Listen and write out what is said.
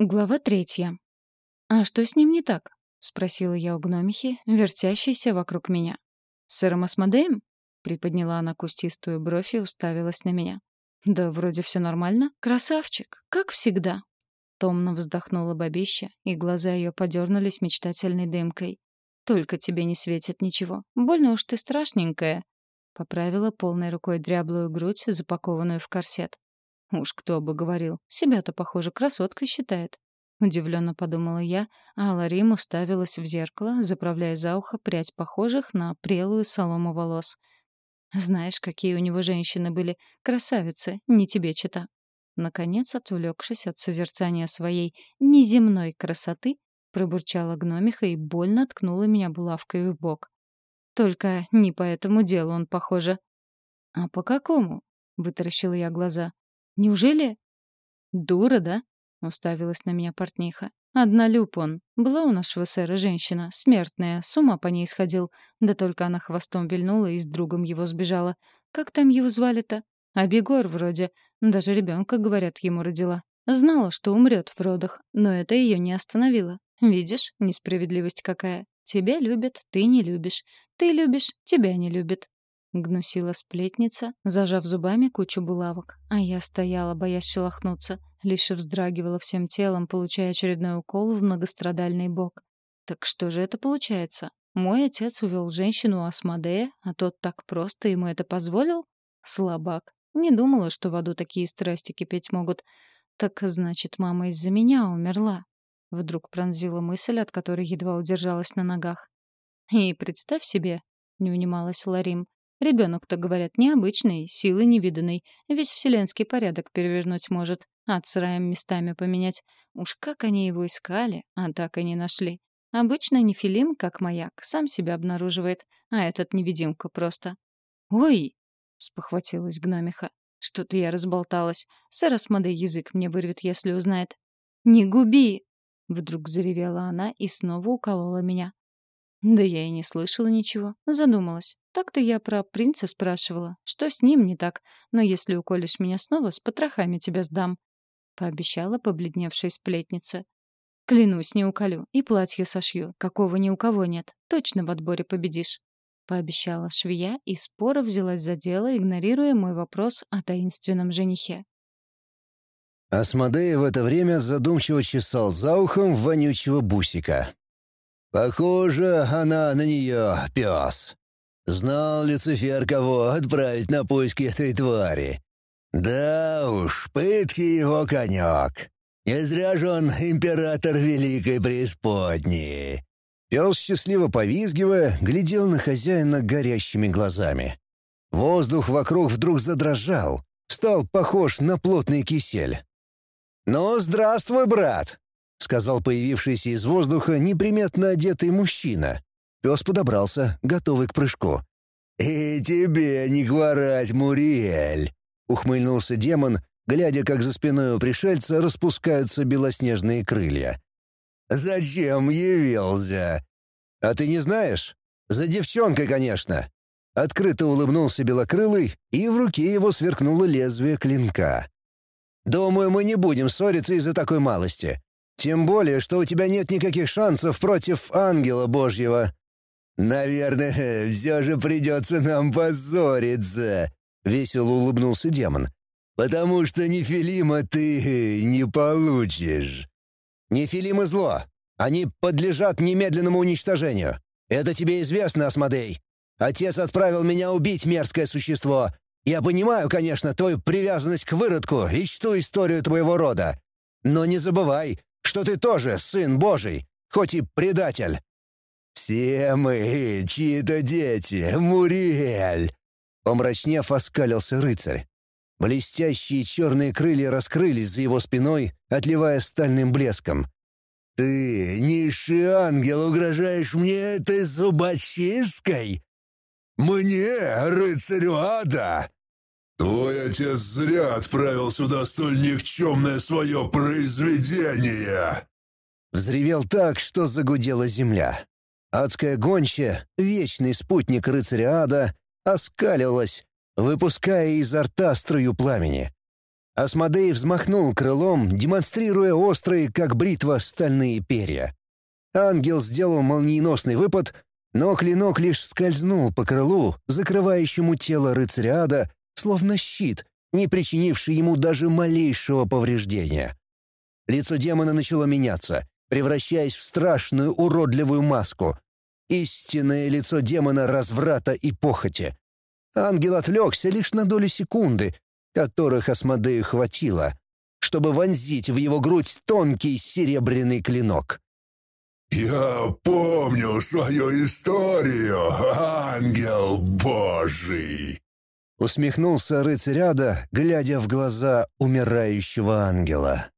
Глава третья. «А что с ним не так?» — спросила я у гномихи, вертящейся вокруг меня. «С сэром Асмодеем?» — приподняла она кустистую бровь и уставилась на меня. «Да вроде все нормально. Красавчик, как всегда». Томно вздохнула бабища, и глаза ее подернулись мечтательной дымкой. «Только тебе не светит ничего. Больно уж ты страшненькая». Поправила полной рукой дряблую грудь, запакованную в корсет. Уж кто бы говорил, себя-то, похоже, красоткой считает. Удивленно подумала я, а Ларим уставилась в зеркало, заправляя за ухо прядь похожих на прелую солому волос. Знаешь, какие у него женщины были. Красавицы, не тебе чита. Наконец, отвлекшись от созерцания своей неземной красоты, пробурчала гномиха и больно ткнула меня булавкой в бок. Только не по этому делу он, похоже. «А по какому?» — вытаращила я глаза. Неужели? Дура, да? Уставилась на меня портниха. Одна Люпон. Была у нашего сэра женщина, смертная, с ума по ней сходил. Да только она хвостом вильнула и с другом его сбежала. Как там его звали-то? Абигор вроде. Даже ребенка, говорят, ему родила. Знала, что умрет в родах, но это ее не остановило. Видишь, несправедливость какая. Тебя любят, ты не любишь. Ты любишь, тебя не любят. — гнусила сплетница, зажав зубами кучу булавок. А я стояла, боясь шелохнуться, лишь вздрагивала всем телом, получая очередной укол в многострадальный бок. Так что же это получается? Мой отец увел женщину Асмодея, а тот так просто ему это позволил? Слабак. Не думала, что в аду такие страсти кипеть могут. Так значит, мама из-за меня умерла. Вдруг пронзила мысль, от которой едва удержалась на ногах. И представь себе, не унималась Ларим, Ребенок-то, говорят, необычный, силы невиданной, весь вселенский порядок перевернуть может, а с местами поменять. Уж как они его искали, а так и не нашли. Обычно нефилим, как маяк, сам себя обнаруживает, а этот невидимка просто. «Ой!» — спохватилась гномиха. «Что-то я разболталась. Сэр Асмодей язык мне вырвет, если узнает». «Не губи!» — вдруг заревела она и снова уколола меня. Да я и не слышала ничего, задумалась. Так-то я про принца спрашивала, что с ним не так, но если уколешь меня снова, с потрохами тебя сдам. Пообещала побледневшая сплетница. Клянусь, не уколю, и платье сошью, какого ни у кого нет. Точно в отборе победишь. Пообещала швея и споро взялась за дело, игнорируя мой вопрос о таинственном женихе. Асмодей в это время задумчиво чесал за ухом вонючего бусика. Похоже, она на нее, пес. Знал Люцифер, кого отправить на поиски этой твари. Да уж, пытки его конек. Не зря же он император Великой Преисподней. Пес, счастливо повизгивая, глядел на хозяина горящими глазами. Воздух вокруг вдруг задрожал, стал похож на плотный кисель. «Ну, здравствуй, брат!» — сказал появившийся из воздуха неприметно одетый мужчина. Пес подобрался, готовый к прыжку. «И тебе не хворать, Муриэль!» — ухмыльнулся демон, глядя, как за спиной у пришельца распускаются белоснежные крылья. «Зачем явился?» «А ты не знаешь? За девчонкой, конечно!» Открыто улыбнулся белокрылый, и в руке его сверкнуло лезвие клинка. «Думаю, мы не будем ссориться из-за такой малости. Тем более, что у тебя нет никаких шансов против ангела Божьего». «Наверное, все же придется нам позориться», — весело улыбнулся демон. «Потому что Нефилима ты не получишь». «Нефилимы зло. Они подлежат немедленному уничтожению. Это тебе известно, Асмодей. Отец отправил меня убить мерзкое существо. Я понимаю, конечно, твою привязанность к выродку и чту историю твоего рода. Но не забывай, что ты тоже сын Божий, хоть и предатель». «Все мы чьи-то дети, Муриэль!» Помрачнев, оскалился рыцарь. Блестящие черные крылья раскрылись за его спиной, отливая стальным блеском. «Ты, низший ангел, угрожаешь мне этой зубочисткой? Мне, рыцарю ада?» «Твой отец зря отправил сюда столь никчемное свое произведение!» Взревел так, что загудела земля. Адская гончая, вечный спутник рыцаря ада, оскалилась, выпуская изо рта струю пламени. Асмодей взмахнул крылом, демонстрируя острые, как бритва, стальные перья. Ангел сделал молниеносный выпад, но клинок лишь скользнул по крылу, закрывающему тело рыцаря ада, словно щит, не причинивший ему даже малейшего повреждения. Лицо демона начало меняться, превращаясь в страшную уродливую маску. Истинное лицо демона разврата и похоти. Ангел отвлекся лишь на долю секунды, которых Асмодею хватило, чтобы вонзить в его грудь тонкий серебряный клинок. «Я помню свою историю, ангел божий!» Усмехнулся рыцарь ада, глядя в глаза умирающего ангела.